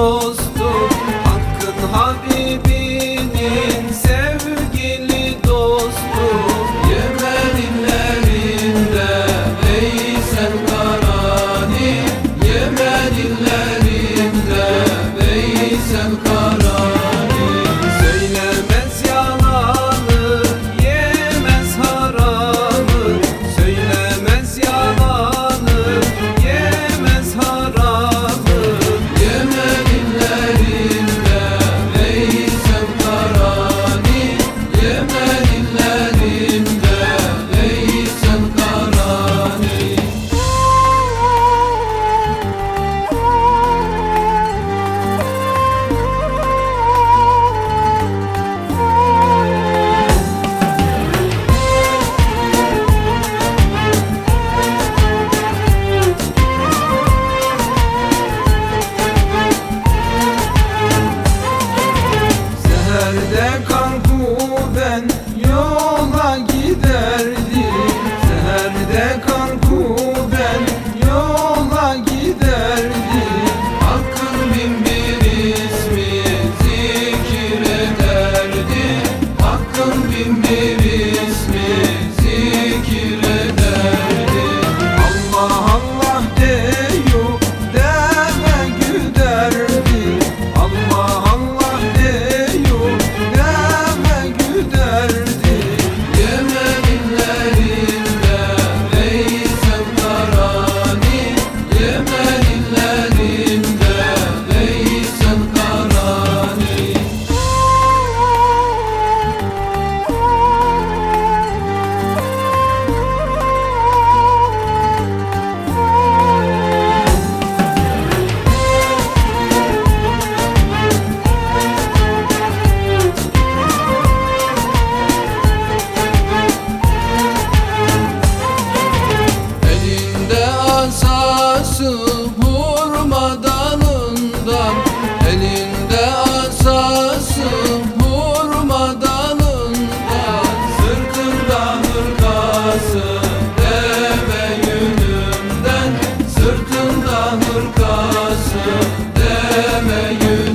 close basıp vurmadan undan Elinde asası vurmadan undan Sırtında hırkası deve yününden Sırtında hırkası deve yününden.